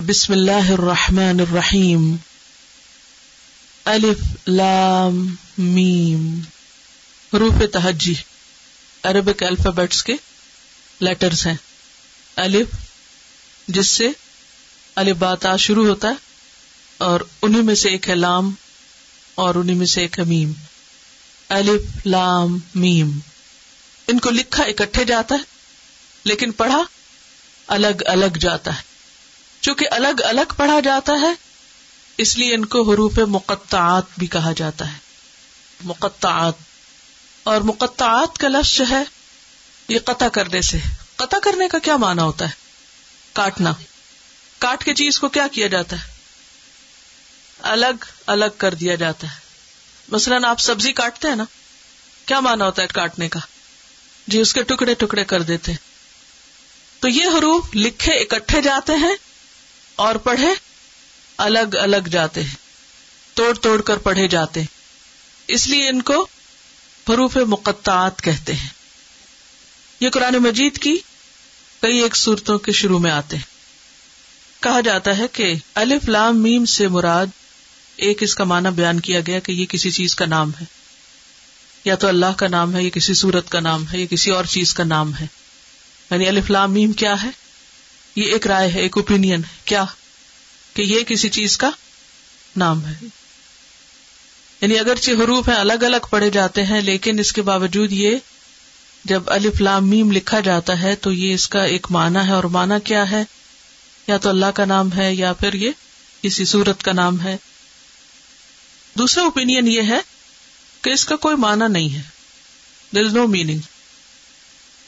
بسم اللہ الرحمن الرحیم. الف لام میم. حروف تہجی. عربک الفابیٹس کے لیٹرز ہیں. الف، جس سے الف باتا شروع ہوتا ہے، اور انہیں میں سے ایک ہے لام، اور انہیں میں سے ایک ہے میم. الف لام میم. ان کو لکھا اکٹھے جاتا ہے، لیکن پڑھا الگ الگ جاتا ہے. چونکہ الگ الگ پڑھا جاتا ہے، اس لیے ان کو حروف مقطعات بھی کہا جاتا ہے۔ مقطعات۔ اور مقطعات کا لفظ جو ہے، یہ قطع کرنے سے۔ قطع کرنے کا کیا مانا ہوتا ہے؟ کاٹنا۔ کاٹ کے چیز کو کیا کیا جاتا ہے؟ الگ الگ کر دیا جاتا ہے۔ مثلاً آپ سبزی کاٹتے ہیں نا، کیا مانا ہوتا ہے کاٹنے کا؟ جی اس کے ٹکڑے ٹکڑے کر دیتے۔ تو یہ حروف لکھے اکٹھے جاتے ہیں اور پڑھے الگ الگ جاتے ہیں، توڑ توڑ کر پڑھے جاتے ہیں۔ اس لیے ان کو حروف مقطعات کہتے ہیں۔ یہ قرآن مجید کی کئی ایک صورتوں کے شروع میں آتے ہیں۔ کہا جاتا ہے کہ الف لام میم سے مراد ایک اس کا معنی بیان کیا گیا کہ یہ کسی چیز کا نام ہے۔ یا تو اللہ کا نام ہے، یا کسی سورت کا نام ہے، یا کسی اور چیز کا نام ہے۔ یعنی الف لام میم کیا ہے؟ یہ ایک رائے ہے، ایک اوپین ہے۔ کیا؟ کہ یہ کسی چیز کا نام ہے۔ یعنی اگرچہ حروف ہیں، الگ الگ پڑھے جاتے ہیں، لیکن اس کے باوجود یہ جب الف لام میم لکھا جاتا ہے، تو یہ اس کا ایک معنی ہے۔ اور معنی کیا ہے؟ یا تو اللہ کا نام ہے، یا پھر یہ کسی سورت کا نام ہے۔ دوسرا اوپین یہ ہے کہ اس کا کوئی معنی نہیں ہے۔ دیر از نو میننگ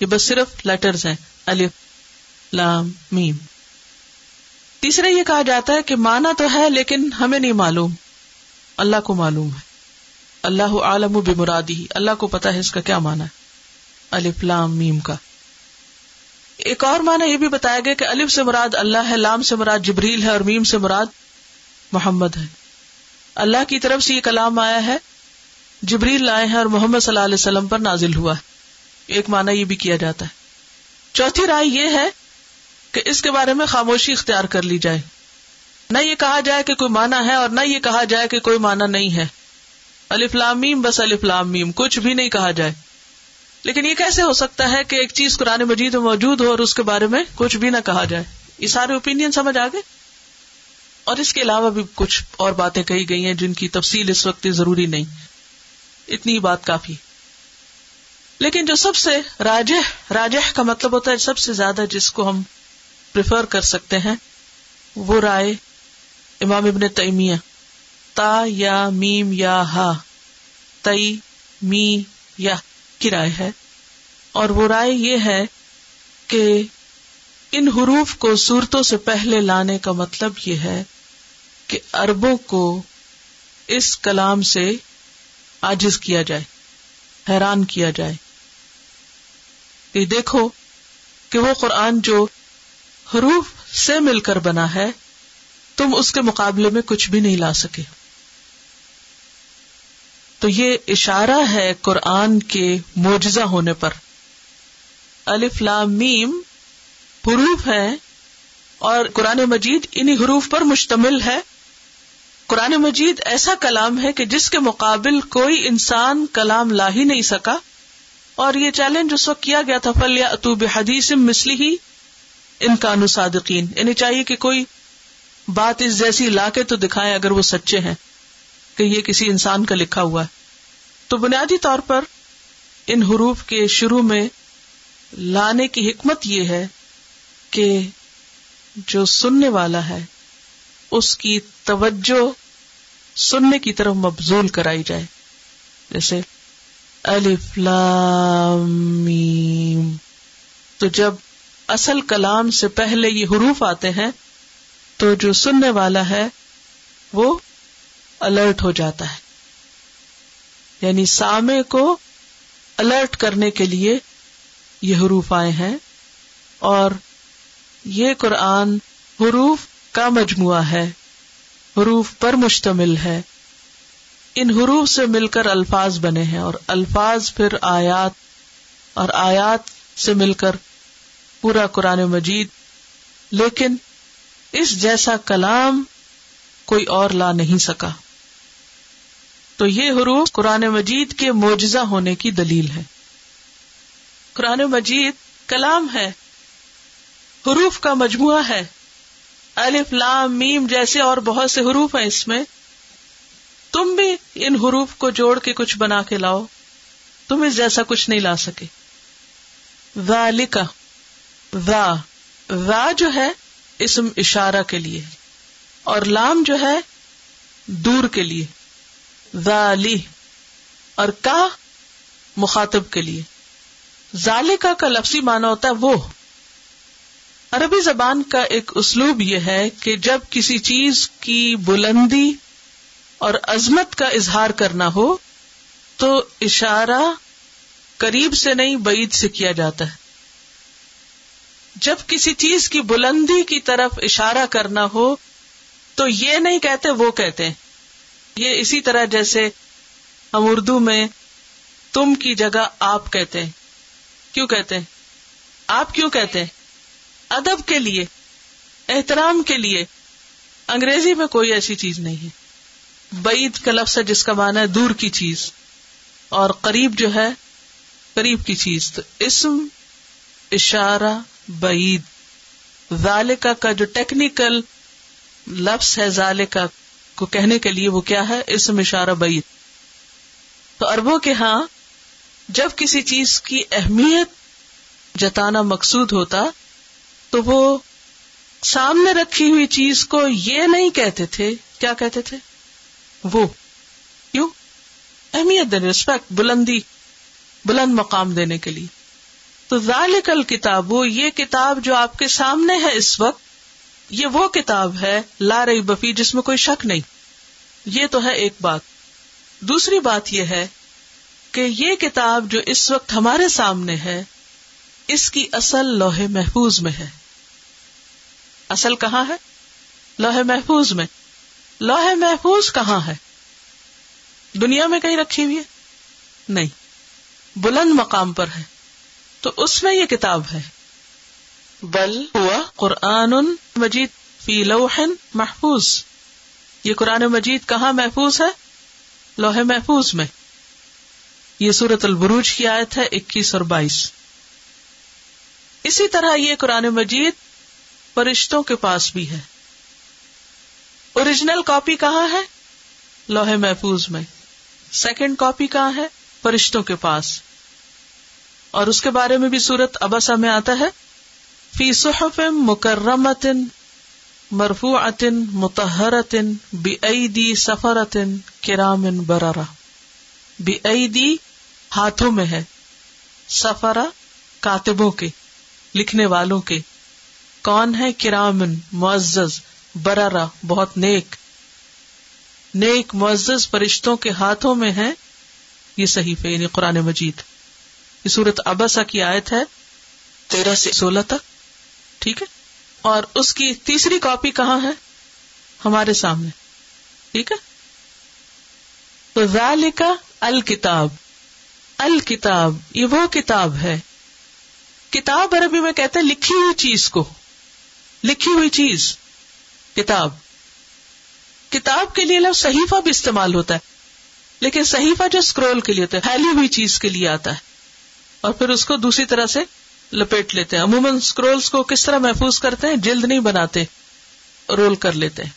یہ بس صرف لیٹرز ہیں، الف۔ لام، میم۔ تیسرا یہ کہا جاتا ہے کہ مانا تو ہے لیکن ہمیں نہیں معلوم۔ اللہ کو معلوم ہے۔ اللہ عالم و بمرادی۔ اللہ کو پتا ہے اس کا کیا مانا ہے۔ الف لام، میم کا۔ ایک اور مانا یہ بھی بتایا گیا کہ الف سے مراد اللہ ہے، لام سے مراد جبریل ہے اور میم سے مراد محمد ہے۔ اللہ کی طرف سے یہ کلام آیا ہے۔ جبریل لائے ہیں اور محمد صلی اللہ علیہ وسلم پر نازل ہوا ہے۔ ایک مانا یہ بھی کیا جاتا ہے۔ چوتھی رائے یہ ہے کہ اس کے بارے میں خاموشی اختیار کر لی جائے۔ نہ یہ کہا جائے کہ کوئی مانا ہے اور نہ یہ کہا جائے کہ کوئی مانا نہیں ہے۔ الف لام بس الف لام میم، کچھ بھی نہیں کہا جائے۔ لیکن یہ کیسے ہو سکتا ہے کہ ایک چیز قرآن مجید میں موجود ہو اور اس کے بارے میں کچھ بھی نہ کہا جائے؟ یہ سارے اوپین سمجھ آ گئے؟ اور اس کے علاوہ بھی کچھ اور باتیں کہی گئی ہیں جن کی تفصیل اس وقت ضروری نہیں۔ اتنی بات کافی۔ لیکن جو سب سے راجہ راجہ کا مطلب ہوتا ہے سب سے زیادہ جس کو ہم پریفر کر سکتے ہیں، وہ رائے امام ابن تیمیہ، تا، یا، میم، یا، ہا، تئی، می، یا کی رائے ہے۔ اور وہ رائے یہ ہے کہ ان حروف کو صورتوں سے پہلے لانے کا مطلب یہ ہے کہ اربوں کو اس کلام سے آجز کیا جائے، حیران کیا جائے۔ کہ دیکھو کہ وہ قرآن جو حروف سے مل کر بنا ہے، تم اس کے مقابلے میں کچھ بھی نہیں لا سکے۔ تو یہ اشارہ ہے قرآن کے معجزہ ہونے پر۔ الف لام میم حروف ہے اور قرآن مجید انہیں حروف پر مشتمل ہے۔ قرآن مجید ایسا کلام ہے کہ جس کے مقابل کوئی انسان کلام لا ہی نہیں سکا۔ اور یہ چیلنج اس وقت کیا گیا تھا فلیا اتوب حدیث مسلی ہی ان کا انصادقین انہیں چاہیے کہ کوئی بات اس جیسی لا کے تو دکھائے اگر وہ سچے ہیں، کہ یہ کسی انسان کا لکھا ہوا ہے۔ تو بنیادی طور پر ان حروف کے شروع میں لانے کی حکمت یہ ہے کہ جو سننے والا ہے، اس کی توجہ سننے کی طرف مبزول کرائی جائے۔ جیسے الف لام تو جب اصل کلام سے پہلے یہ حروف آتے ہیں، تو جو سننے والا ہے، وہ الرٹ ہو جاتا ہے۔ یعنی سامے کو الرٹ کرنے کے لیے یہ حروف آئے ہیں، اور یہ قرآن حروف کا مجموعہ ہے، حروف پر مشتمل ہے۔ ان حروف سے مل کر الفاظ بنے ہیں، اور الفاظ پھر آیات، اور آیات سے مل کر پورا قرآن مجید، لیکن اس جیسا کلام کوئی اور لا نہیں سکا۔ تو یہ حروف قرآن مجید کے معجزہ ہونے کی دلیل ہے قرآن مجید کلام ہے، حروف کا مجموعہ ہے۔ الف، لام، میم جیسے اور بہت سے حروف ہیں اس میں۔ تم بھی ان حروف کو جوڑ کے کچھ بنا کے لاؤ۔ تم اس جیسا کچھ نہیں لا سکے۔ جو ہے اسم اشارہ کے لیے اور لام جو ہے دور کے لیے، ذالی اور کا مخاطب کے لیے. ذالکا کا لفظی مانا ہوتا ہے وہ. عربی زبان کا ایک اسلوب یہ ہے کہ جب کسی چیز کی بلندی اور عظمت کا اظہار کرنا ہو تو اشارہ قریب سے نہیں، بعید سے کیا جاتا ہے. جب کسی چیز کی بلندی کی طرف اشارہ کرنا ہو، تو یہ نہیں کہتے، وہ کہتے ہیں۔ یہ اسی طرح جیسے ہم اردو میں تم کی جگہ آپ کہتے ہیں۔ کیوں کہتے ہیں؟ آپ کیوں کہتے ہیں؟ ادب کے لیے، احترام کے لیے۔ انگریزی میں کوئی ایسی چیز نہیں ہے۔ بعید کا لفظ ہے جس کا مانا ہے دور کی چیز، اور قریب جو ہے، قریب کی چیز۔ تو اسم، اشارہ بعید۔ ذالکا کا جو ٹیکنیکل لفظ ہے ذالکا کو کہنے کے لیے وہ کیا ہے؟ اسم اشارہ بعید۔ تو اربوں کے ہاں جب کسی چیز کی اہمیت جتانا مقصود ہوتا، تو وہ سامنے رکھی ہوئی چیز کو یہ نہیں کہتے تھے۔ کیا کہتے تھے؟ وہ۔ کیوں؟ اہمیت دینے ریسپیکٹ بلندی، بلند مقام دینے کے لیے۔ تو ذالکل کتاب وہ یہ کتاب جو آپ کے سامنے ہے اس وقت، یہ وہ کتاب ہے، لا رہی بفی جس میں کوئی شک نہیں۔ یہ تو ہے ایک بات۔ دوسری بات یہ ہے کہ یہ کتاب جو اس وقت ہمارے سامنے ہے، اس کی اصل لوہے محفوظ میں ہے۔ اصل کہاں ہے؟ لوہے محفوظ میں۔ لوہے محفوظ کہاں ہے؟ دنیا میں کہیں رکھی ہوئی ہے؟ نہیں۔ بلند مقام پر ہے۔ تو اس میں یہ کتاب ہے۔ بل ہوا قرآن مجید فی لوح محفوظ۔ یہ قرآن مجید کہاں محفوظ ہے؟ لوہے محفوظ میں۔ یہ سورت البروج کی آیت ہے اکیس اور بائیس۔ اسی طرح یہ قرآن مجید فرشتوں کے پاس بھی ہے۔ اوریجنل کاپی کہاں ہے؟ لوہے محفوظ میں۔ سیکنڈ کاپی کہاں ہے؟ فرشتوں کے پاس۔ اور اس کے بارے میں بھی سورت ابسا میں آتا ہے۔ فی صحف مکرمتن مرفو اتن متحرتن بی سفرتن کرامن برارا بی ہاتھوں میں ہے۔ سفرا کاتبوں کے، لکھنے والوں کے۔ کون ہے کرامن معزز برارا بہت نیک۔ نیک معزز فرشتوں کے ہاتھوں میں ہے یہ صحیح یعنی قرآن مجید۔ یہ سورت ابسا کی آیت ہے، تیرہ سے سولہ تک، ٹھیک ہے؟ اور اس کی تیسری کاپی کہاں ہے؟ ہمارے سامنے، ٹھیک ہے؟ تو ذالکا الکتاب الکتاب، یہ وہ کتاب ہے۔ کتاب عربی میں کہتے ہیں لکھی ہوئی چیز کو، لکھی ہوئی چیز، کتاب۔ کتاب کے لیے لفظ صحیفہ بھی استعمال ہوتا ہے، لیکن صحیفہ جو اسکرول کے لیے ہوتا ہے، پھیلی ہوئی چیز کے لیے آتا ہے۔ اور پھر اس کو دوسری طرح سے لپیٹ لیتے ہیں۔ عموماً اسکرولس کو کس طرح محفوظ کرتے ہیں؟ جلد نہیں بناتے رول کر لیتے ہیں۔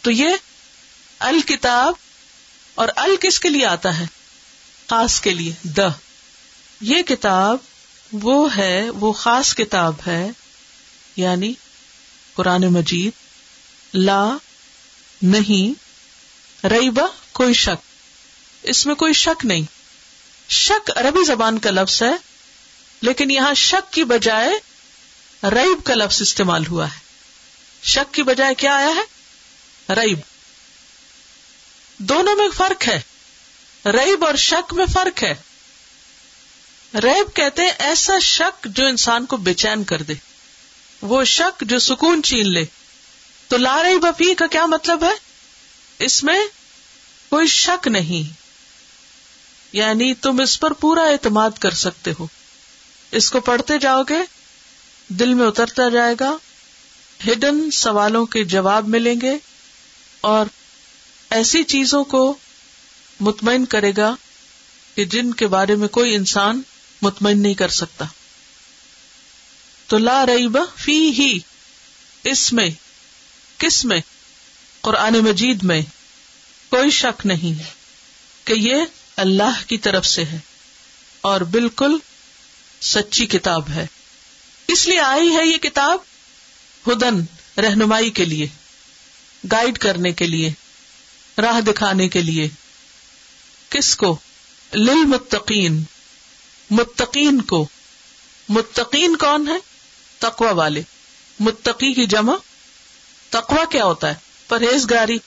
تو یہ الکتاب اور ال کس کے لیے آتا ہے؟ خاص کے لیے، د۔ یہ کتاب وہ ہے، وہ خاص کتاب ہے یعنی قرآن مجید، لا، نہیں ریبا کوئی شک۔ اس میں کوئی شک نہیں۔ شک عربی زبان کا لفظ ہے، لیکن یہاں شک کی بجائے ریب کا لفظ استعمال ہوا ہے۔ شک کی بجائے کیا آیا ہے؟ ریب۔ دونوں میں فرق ہے۔ ریب اور شک میں فرق ہے۔ ریب کہتے ہیں ایسا شک جو انسان کو بے چین کر دے۔ وہ شک جو سکون چین لے۔ تو لارئی بفی کا کیا مطلب ہے؟ اس میں کوئی شک نہیں۔ یعنی تم اس پر پورا اعتماد کر سکتے ہو۔ اس کو پڑھتے جاؤ گے، دل میں اترتا جائے گا ہڈن سوالوں کے جواب ملیں گے اور ایسی چیزوں کو مطمئن کرے گا کہ جن کے بارے میں کوئی انسان مطمئن نہیں کر سکتا۔ تو لا ریب فی ہی اس میں، کس میں؟ قرآن مجید میں۔ کوئی شک نہیں کہ یہ اللہ کی طرف سے ہے اور بالکل سچی کتاب ہے۔ اس لیے آئی ہے یہ کتاب ہدن، رہنمائی کے لیے، گائیڈ کرنے کے لیے، راہ دکھانے کے لیے۔ کس کو؟ للمتقین۔ متقین کو۔ متقین کون ہے؟ تقوا والے۔ متقی کی جمع۔ تقوا کیا ہوتا ہے؟ پرہیز گاری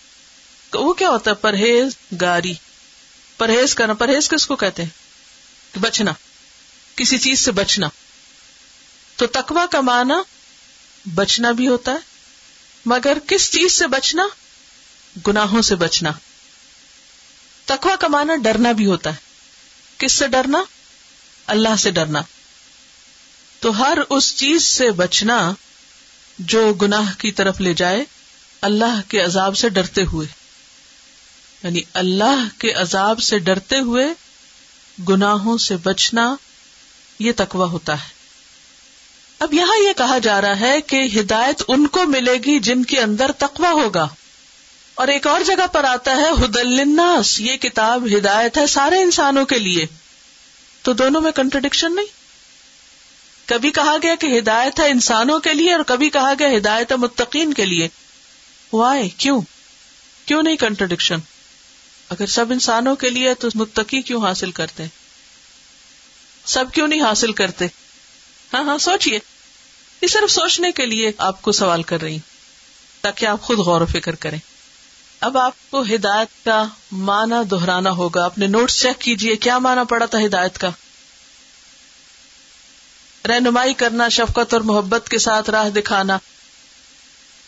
وہ کیا ہوتا ہے؟ پرہیز گاری پرہیز کرنا، پرہیز کس کو کہتے ہیں؟ بچنا، کسی چیز سے بچنا۔ تو تقوا کا معنی بچنا بھی ہوتا ہے، مگر کس چیز سے بچنا؟ گناہوں سے بچنا۔ تقوا کا معنی ڈرنا بھی ہوتا ہے۔ کس سے ڈرنا؟ اللہ سے ڈرنا۔ تو ہر اس چیز سے بچنا جو گناہ کی طرف لے جائے، اللہ کے عذاب سے ڈرتے ہوئے۔ یعنی اللہ کے عذاب سے ڈرتے ہوئے گناہوں سے بچنا یہ تکوا ہوتا ہے۔ اب یہاں یہ کہا جا رہا ہے کہ ہدایت ان کو ملے گی جن کے اندر تکوا ہوگا۔ اور ایک اور جگہ پر آتا ہے ہدلناس یہ کتاب ہدایت ہے سارے انسانوں کے لیے۔ تو دونوں میں کنٹرڈکشن نہیں؟ کبھی کہا گیا کہ ہدایت ہے انسانوں کے لیے اور کبھی کہا گیا ہدایت ہے متقین کے لیے۔ وائے کیوں؟ کیوں نہیں کنٹرڈکشن اگر سب انسانوں کے لیے تو متقی کیوں حاصل کرتے؟ سب کیوں نہیں حاصل کرتے؟ ہاں ہاں سوچیے یہ صرف سوچنے کے لیے آپ کو سوال کر رہی تاکہ آپ خود غور و فکر کریں۔ اب آپ کو ہدایت کا معنی دہرانا ہوگا۔ اپنے نوٹس چیک کیجیے، کیا معنی پڑا تھا ہدایت کا؟ رہنمائی کرنا، شفقت اور محبت کے ساتھ راہ دکھانا۔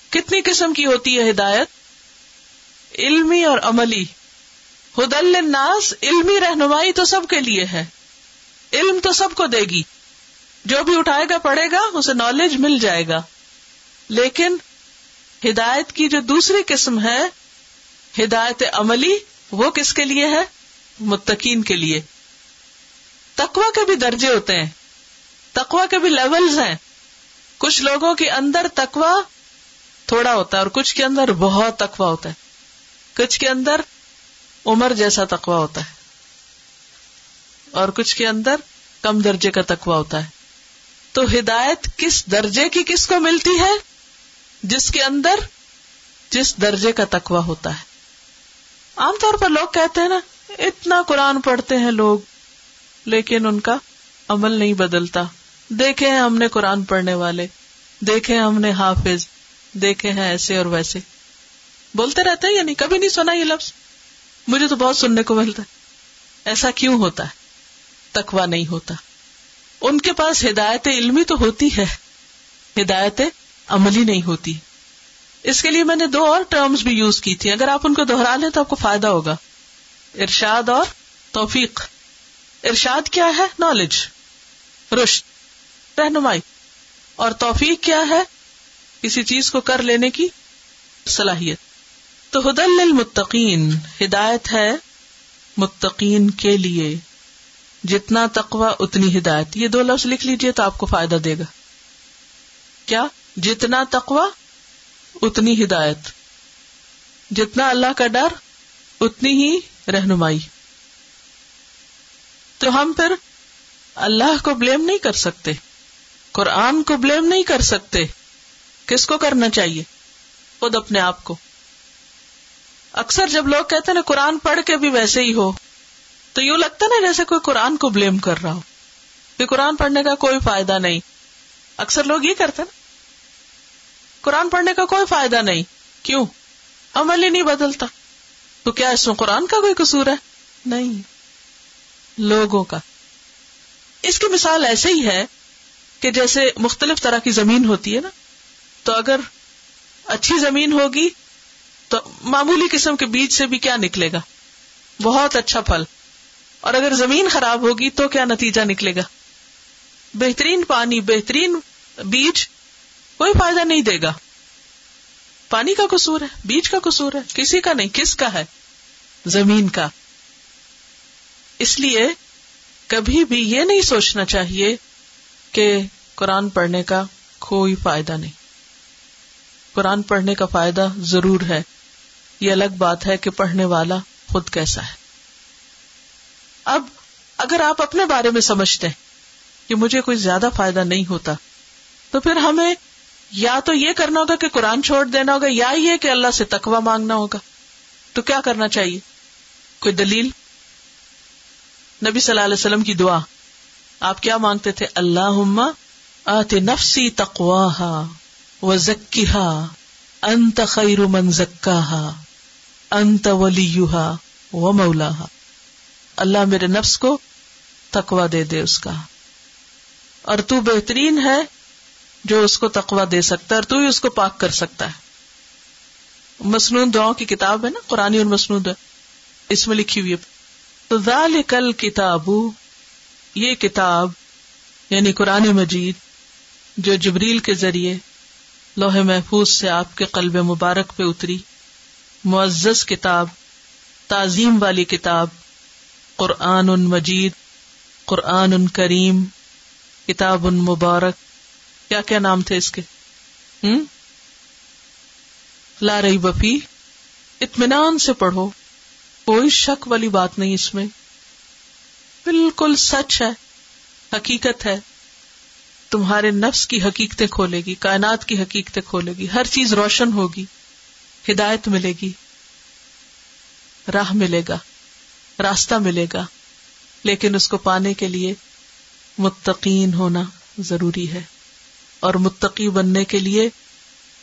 کتنی قسم کی ہوتی ہے ہدایت؟ علمی اور عملی۔ ہدل الناس علمی رہنمائی تو سب کے لیے ہے۔ علم تو سب کو دے گی۔ جو بھی اٹھائے گا، پڑھے گا، اسے نالج مل جائے گا۔ لیکن ہدایت کی جو دوسری قسم ہے، ہدایت عملی، وہ کس کے لیے ہے؟ متقین کے لیے۔ تقوا کے بھی درجے ہوتے ہیں۔ تقوا کے بھی لیولز ہیں۔ کچھ لوگوں کے اندر تقوا تھوڑا ہوتا ہے اور کچھ کے اندر بہت تقوا ہوتا ہے۔ کچھ کے اندر عمر جیسا تقوا ہوتا ہے۔ اور کچھ کے اندر کم درجے کا تقوا ہوتا ہے۔ تو ہدایت کس درجے کی کس کو ملتی ہے؟ جس کے اندر جس درجے کا تقوا ہوتا ہے۔ عام طور پر لوگ کہتے ہیں نا، اتنا قرآن پڑھتے ہیں لوگ، لیکن ان کا عمل نہیں بدلتا۔ دیکھے ہیں ہم نے قرآن پڑھنے والے، دیکھے ہم نے حافظ، دیکھے ہیں ایسے اور ویسے۔ بولتے رہتے ہیں یعنی کبھی نہیں سنا یہ لفظ۔ مجھے تو بہت سننے کو ملتا ہے۔ ایسا کیوں ہوتا ہے؟ تکوا نہیں ہوتا۔ ان کے پاس ہدایت علمی تو ہوتی ہے۔ ہدایت عملی نہیں ہوتی۔ اس کے لیے میں نے دو اور ٹرمز بھی یوز کی تھی۔ اگر آپ ان کو دوہرا لیں تو آپ کو فائدہ ہوگا۔ ارشاد اور توفیق۔ ارشاد کیا ہے؟ نالج رشت رہنمائی۔ اور توفیق کیا ہے؟ کسی چیز کو کر لینے کی صلاحیت۔ تو ہدل المتقین ہدایت ہے متقین کے لیے۔ جتنا تقوا اتنی ہدایت۔ یہ دو لفظ لکھ لیجیے تو آپ کو فائدہ دے گا۔ کیا؟ جتنا تقوا اتنی ہدایت۔ جتنا اللہ کا ڈر، اتنی ہی رہنمائی۔ تو ہم پھر اللہ کو بلیم نہیں کر سکتے۔ قرآن کو بلیم نہیں کر سکتے۔ کس کو کرنا چاہیے؟ خود اپنے آپ کو۔ اکثر جب لوگ کہتے نا، قرآن پڑھ کے بھی ویسے ہی ہو، تو یوں لگتا نا جیسے کوئی قرآن کو بلیم کر رہا ہو۔ کہ قرآن پڑھنے کا کوئی فائدہ نہیں۔ اکثر لوگ یہ کرتے نا۔ قرآن پڑھنے کا کوئی فائدہ نہیں۔ کیوں؟ عمل ہی نہیں بدلتا۔ تو کیا اس میں قرآن کا کوئی قصور ہے؟ نہیں۔ لوگوں کا۔ اس کی مثال ایسے ہی ہے کہ جیسے مختلف طرح کی زمین ہوتی ہے نا، تو اگر اچھی زمین ہوگی تو معمولی قسم کے بیج سے بھی کیا نکلے گا؟ بہت اچھا پھل۔ اور اگر زمین خراب ہوگی تو کیا نتیجہ نکلے گا؟ بہترین پانی، بہترین بیج کوئی فائدہ نہیں دے گا۔ پانی کا قصور ہے، بیج کا قصور ہے، کسی کا نہیں، کس کا ہے؟ زمین کا۔ اس لیے کبھی بھی یہ نہیں سوچنا چاہیے کہ قرآن پڑھنے کا کوئی فائدہ نہیں۔ قرآن پڑھنے کا فائدہ ضرور ہے۔ یہ الگ بات ہے کہ پڑھنے والا خود کیسا ہے۔ اب اگر آپ اپنے بارے میں سمجھتے ہیں کہ مجھے کوئی زیادہ فائدہ نہیں ہوتا، تو پھر ہمیں یا تو یہ کرنا ہوگا کہ قرآن چھوڑ دینا ہوگا یا یہ کہ اللہ سے تکوا مانگنا ہوگا۔ تو کیا کرنا چاہیے؟ کوئی دلیل؟ نبی صلی اللہ علیہ وسلم کی دعا۔ آپ کیا مانگتے تھے؟ اللہ آت نفسی تقوا و ذکی انت خیر من زکا انت ولی و مولا اللہ میرے نفس کو تقوا دے دے اس کا۔ اور تو بہترین ہے جو اس کو تقوا دے سکتا ہے اور تو ہی اس کو پاک کر سکتا ہے۔ مصنون دعاؤں کی کتاب ہے نا، قرآن اور مصنون اس میں لکھی ہوئی ہے۔ تو ذال کل کتاب یہ کتاب یعنی قرآن مجید، جو جبریل کے ذریعے لوہے محفوظ سے آپ کے قلب مبارک پہ اتری۔ معزز کتاب، تعظیم والی کتاب، قرآن ان مجید، قرآن ان کریم، کتاب ان مبارک، کیا کیا نام تھے اس کے؟ ہوں لا رہی بفی اطمینان سے پڑھو، کوئی شک والی بات نہیں اس میں۔ بالکل سچ ہے، حقیقت ہے۔ تمہارے نفس کی حقیقتیں کھولے گی، کائنات کی حقیقتیں کھولے گی، ہر چیز روشن ہوگی۔ ہدایت ملے گی، راہ ملے گا، راستہ ملے گا، لیکن اس کو پانے کے لیے متقین ہونا ضروری ہے اور متقی بننے کے لیے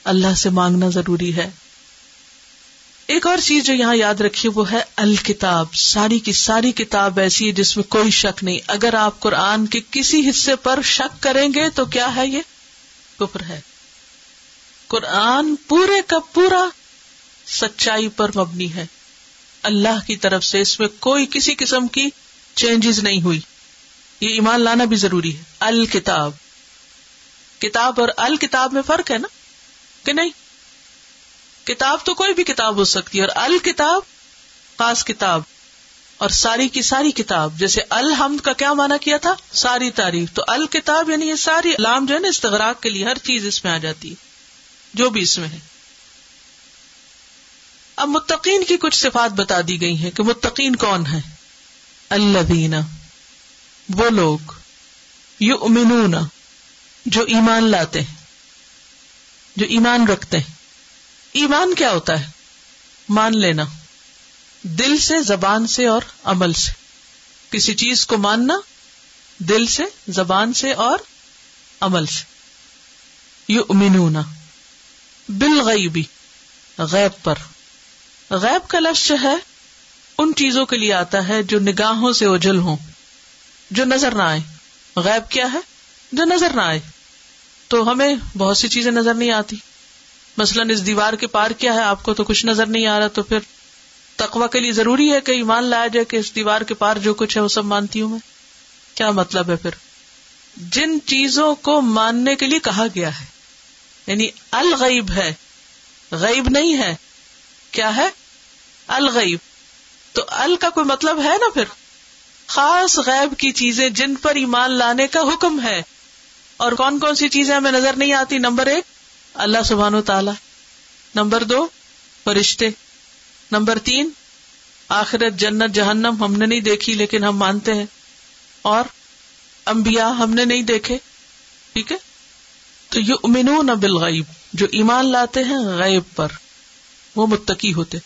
اللہ سے مانگنا ضروری ہے۔ ایک اور چیز جو یہاں یاد رکھیے، وہ ہے الکتاب۔ ساری کی ساری کتاب ایسی ہے جس میں کوئی شک نہیں۔ اگر آپ قرآن کے کسی حصے پر شک کریں گے تو کیا ہے یہ؟ کفر ہے۔ قرآن پورے کا پورا سچائی پر مبنی ہے۔ اللہ کی طرف سے اس میں کوئی کسی قسم کی چینجز نہیں ہوئی۔ یہ ایمان لانا بھی ضروری ہے۔ الکتاب۔ کتاب اور الکتاب میں فرق ہے نا؟ کہ نہیں؟ کتاب تو کوئی بھی کتاب ہو سکتی ہے اور الکتاب خاص کتاب۔ اور ساری کی ساری کتاب۔ جیسے الحمد کا کیا مانا کیا تھا؟ ساری تعریف۔ تو الکتاب یعنی یہ ساری لام جو ہے نا استغراق کے لیے ہر چیز اس میں آ جاتی ہے۔ جو بھی اس میں ہے۔ اب متقین کی کچھ صفات بتا دی گئی ہیں کہ متقین کون ہے اللہ وہ لوگ یو امنون جو ایمان لاتے ہیں، جو ایمان رکھتے ہیں۔ ایمان کیا ہوتا ہے؟ مان لینا۔ دل سے، زبان سے اور عمل سے۔ کسی چیز کو ماننا، دل سے، زبان سے اور عمل سے۔ یو امنون بالغیبی غیب پر۔ غیب کا لفظ جو ہے، ان چیزوں کے لیے آتا ہے جو نگاہوں سے اوجل ہوں، جو نظر نہ آئے غیب کیا ہے؟ جو نظر نہ آئے۔ تو ہمیں بہت سی چیزیں نظر نہیں آتی۔ مثلاً اس دیوار کے پار کیا ہے، آپ کو تو کچھ نظر نہیں آ رہا، تو پھر تقوا کے لیے ضروری ہے کہ ایمان لایا جائے کہ اس دیوار کے پار جو کچھ ہے، وہ سب مانتی ہوں میں۔ کیا مطلب ہے پھر؟ جن چیزوں کو ماننے کے لیے کہا گیا ہے یعنی الغیب ہے۔ غیب نہیں ہے۔ کیا ہے؟ الغیب. تو ال کا کوئی مطلب ہے نا پھر؟ خاص غیب کی چیزیں جن پر ایمان لانے کا حکم ہے. اور کون کون سی چیزیں ہمیں نظر نہیں آتی؟ نمبر ایک، اللہ سبحان و تعالی. نمبر دو، فرشتے. نمبر تین، آخرت، جنت، جہنم ہم نے نہیں دیکھی لیکن ہم مانتے ہیں. اور امبیا ہم نے نہیں دیکھے. ٹھیک ہے؟ تو یہ امنون بالغیب، جو ایمان لاتے ہیں غیب پر، وہ متقی ہوتے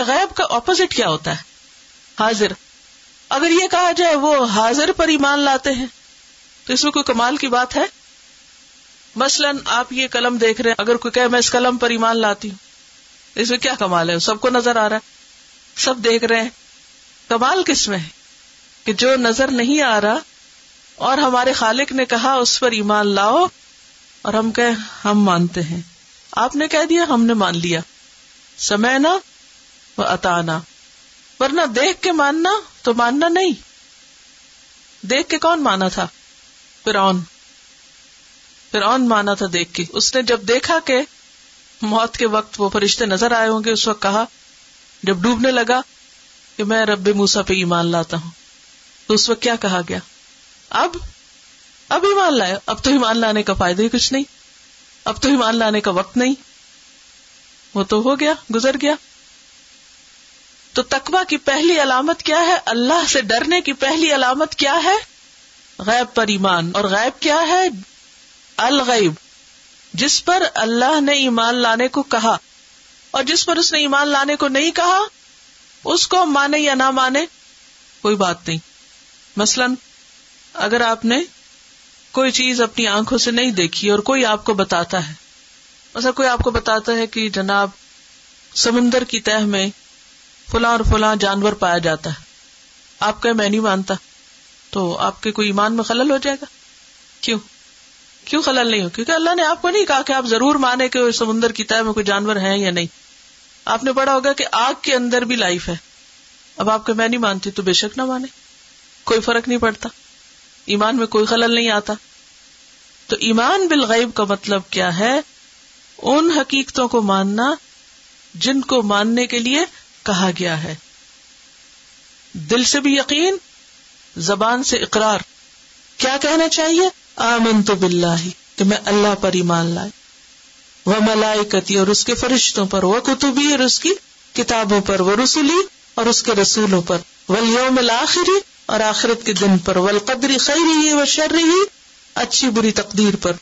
اچھا غیب کا اپوزٹ کیا ہوتا ہے؟ حاضر۔ اگر یہ کہا جائے وہ حاضر پر ایمان لاتے ہیں، تو اس میں کوئی کمال کی بات ہے؟ مثلاً آپ یہ قلم دیکھ رہے ہیں، اگر کوئی کہ میں اس قلم پر ایمان لاتی ہوں، اس میں کیا کمال ہے؟ سب کو نظر آ رہا ہے۔ سب دیکھ رہے ہیں۔ کمال کس میں ہے؟ کہ جو نظر نہیں آ رہا، اور ہمارے خالق نے کہا اس پر ایمان لاؤ، اور ہم کہ ہم مانتے ہیں۔ آپ نے کہہ دیا، ہم نے مان لیا۔ سمے نا اتانا ورنہ دیکھ کے ماننا تو ماننا نہیں۔ دیکھ کے کون مانا تھا؟ فرعون۔ فرعون مانا تھا دیکھ کے۔ اس نے جب دیکھا کہ موت کے وقت وہ فرشتے نظر آئے ہوں گے، اس وقت کہا، جب ڈوبنے لگا کہ میں رب موسا پہ ایمان لاتا ہوں۔ تو اس وقت کیا کہا گیا؟ اب اب ایمان لائے۔ اب تو ایمان لانے کا فائدہ ہی کچھ نہیں۔ اب تو ایمان لانے کا وقت نہیں۔ وہ تو ہو گیا، گزر گیا۔ تو تقوا کی پہلی علامت کیا ہے؟ اللہ سے ڈرنے کی پہلی علامت کیا ہے؟ غیب پر ایمان. اور غیب کیا ہے؟ الغیب. جس پر اللہ نے ایمان لانے کو کہا. اور جس پر اس نے ایمان لانے کو نہیں کہا، اس کو مانے یا نہ مانے، کوئی بات نہیں. مثلاً، اگر آپ نے کوئی چیز اپنی آنکھوں سے نہیں دیکھی اور کوئی آپ کو بتاتا ہے ایسا کوئی آپ کو بتاتا ہے کہ جناب سمندر کی تہ میں فلاں اور فلاں جانور پایا جاتا ہے۔ آپ کا میں نہیں مانتا۔ تو آپ کے کوئی ایمان میں خلل ہو جائے گا؟ کیوں؟ کیوں خلل نہیں ہو؟ کیونکہ اللہ نے آپ کو نہیں کہا کہ آپ ضرور مانے کہ سمندر کی تہ میں کوئی جانور ہے یا نہیں۔ آپ نے پڑھا ہوگا کہ آگ کے اندر بھی لائف ہے۔ اب آپ کو میں نہیں مانتی تو بے شک نہ مانے۔ کوئی فرق نہیں پڑتا۔ ایمان میں کوئی خلل نہیں آتا۔ تو ایمان بالغیب کا مطلب کیا ہے؟ ان حقیقتوں کو ماننا جن کو ماننے کے لیے کہا گیا ہے۔ دل سے بھی یقین، زبان سے اقرار۔ کیا کہنا چاہیے؟ آمن تو بلّہ کہ میں اللہ پر ایمان لائے۔ وہ ملائکتی اور اس کے فرشتوں پر۔ وہ کتبی اور اس کی کتابوں پر۔ وہ رسولی اور اس کے رسولوں پر۔ ولیوم الآخری اور آخرت کے دن پر۔ ول قدری خیری و شر رہی اچھی بری تقدیر پر۔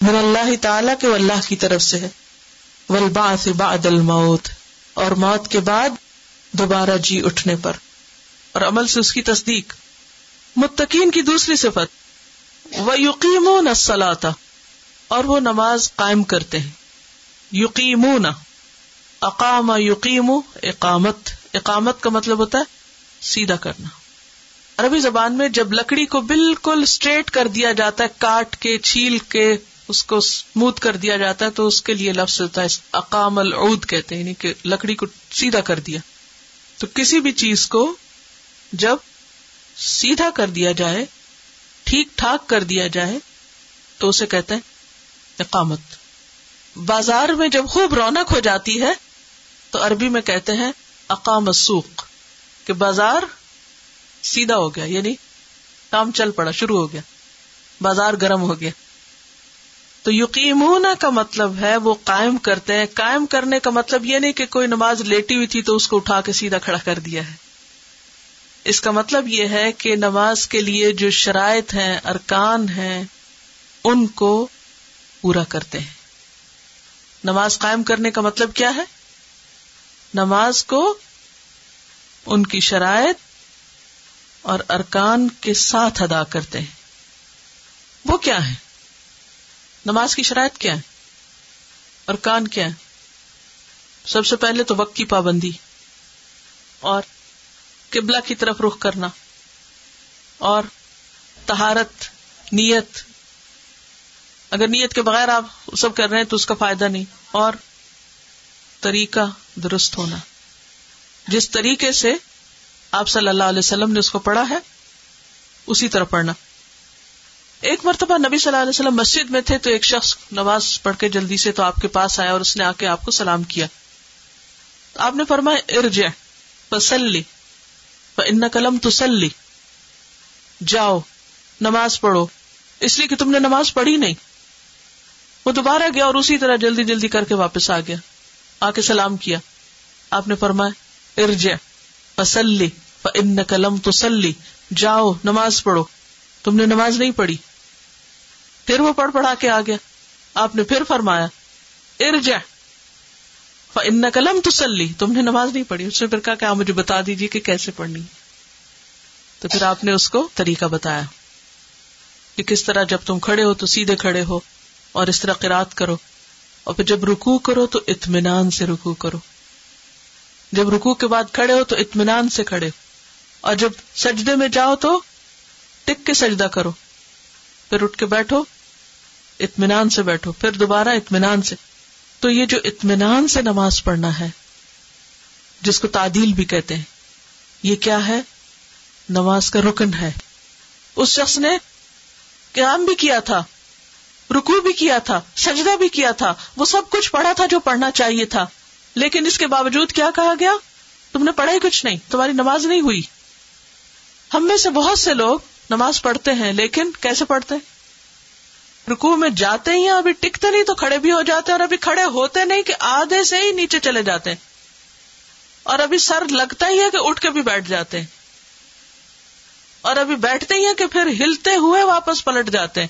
من اللہ تعالی کے اللہ کی طرف سے ہے۔ ولباس بعد الموت۔ اور موت کے بعد دوبارہ جی اٹھنے پر اور عمل سے اس کی تصدیق۔ متقین کی دوسری صفت وہ یقین نسلاتا اور وہ نماز قائم کرتے ہیں۔ یقین اقام، یقیم، اقامت۔ اقامت کا مطلب ہوتا ہے سیدھا کرنا۔ عربی زبان میں جب لکڑی کو بالکل اسٹریٹ کر دیا جاتا ہے، کاٹ کے، چھیل کے اس کو اسموتھ کر دیا جاتا ہے تو اس کے لیے لفظ ہوتا ہے اقام العود کہتے ہیں یعنی کہ لکڑی کو سیدھا کر دیا۔ تو کسی بھی چیز کو جب سیدھا کر دیا جائے، ٹھیک ٹھاک کر دیا جائے، تو اسے کہتے ہیں اقامت۔ بازار میں جب خوب رونق ہو جاتی ہے، تو عربی میں کہتے ہیں اقام السوق، کہ بازار سیدھا ہو گیا یعنی کام چل پڑا، شروع ہو گیا، بازار گرم ہو گیا۔ تو یقین کا مطلب ہے وہ قائم کرتے ہیں۔ قائم کرنے کا مطلب یہ نہیں کہ کوئی نماز لیٹی ہوئی تھی تو اس کو اٹھا کے سیدھا کھڑا کر دیا ہے۔ اس کا مطلب یہ ہے کہ نماز کے لیے جو شرائط ہیں، ارکان ہیں، ان کو پورا کرتے ہیں۔ نماز قائم کرنے کا مطلب کیا ہے؟ نماز کو ان کی شرائط اور ارکان کے ساتھ ادا کرتے ہیں۔ وہ کیا ہے نماز کی شرائط کیا ہے ارکان کیا ہے سب سے پہلے تو وقت کی پابندی اور قبلہ کی طرف رخ کرنا اور تہارت نیت۔ اگر نیت کے بغیر آپ سب کر رہے ہیں تو اس کا فائدہ نہیں اور طریقہ درست ہونا۔ جس طریقے سے آپ صلی اللہ علیہ وسلم نے اس کو پڑھا ہے، اسی طرح پڑھنا۔ ایک مرتبہ نبی صلی اللہ علیہ وسلم مسجد میں تھے تو ایک شخص نماز پڑھ کے جلدی سے تو آپ کے پاس آیا اور اس نے آ کے آپ کو سلام کیا۔ آپ نے فرمایا ارج پسلی ان قلم تسلی جاؤ، نماز پڑھو۔ اس لیے کہ تم نے نماز پڑھی نہیں۔ وہ دوبارہ گیا اور اسی طرح جلدی جلدی کر کے واپس آ گیا، آ کے سلام کیا۔ آپ نے فرمایا ارج پسلی ان قلم تسلی جاؤ، نماز پڑھو۔ تم نے نماز نہیں پڑھی۔ پھر وہ پڑھ پڑھا کے آ گیا آپ نے پھر فرمایا، ارجع ان قلم تسلی۔ تم نے نماز نہیں پڑھی، اس نے پھر کہا کہ آپ مجھے بتا دیجیے کہ کیسے پڑھنی۔ تو پھر آپ نے اس کو طریقہ بتایا کہ کس طرح جب تم کھڑے ہو تو سیدھے کھڑے ہو اور اس طرح قرات کرو۔ اور پھر جب رکو کرو تو اطمینان سے رکو کرو۔ جب رکو کے بعد کھڑے ہو تو اطمینان سے کھڑے۔ ہو اور جب سجدے میں جاؤ تو ٹک کے سجدہ کرو۔ پھر اٹھ کے بیٹھو۔ اطمینان سے بیٹھو، پھر دوبارہ اطمینان سے۔ تو یہ جو اطمینان سے نماز پڑھنا ہے، جس کو تعدیل بھی کہتے ہیں، یہ کیا ہے؟ نماز کا رکن ہے۔ اس شخص نے قیام بھی کیا تھا رکو بھی کیا تھا، سجدہ بھی کیا تھا، وہ سب کچھ پڑھا تھا جو پڑھنا چاہیے تھا۔ لیکن اس کے باوجود کیا کہا گیا؟ تم نے پڑھا ہی کچھ نہیں، تمہاری نماز نہیں ہوئی۔ ہم میں سے بہت سے لوگ نماز پڑھتے ہیں، لیکن کیسے پڑھتے رکو میں جاتے ہی ابھی ٹکتے نہیں تو کھڑے بھی ہو جاتے اور ابھی کھڑے ہوتے نہیں کہ آدھے سے ہی نیچے چلے جاتے ہیں۔ اور ابھی سر لگتا ہی ہے کہ اٹھ کے بھی بیٹھ جاتے ہیں۔ اور ابھی بیٹھتے ہی ہیں کہ پھر ہلتے ہوئے واپس پلٹ جاتے ہیں۔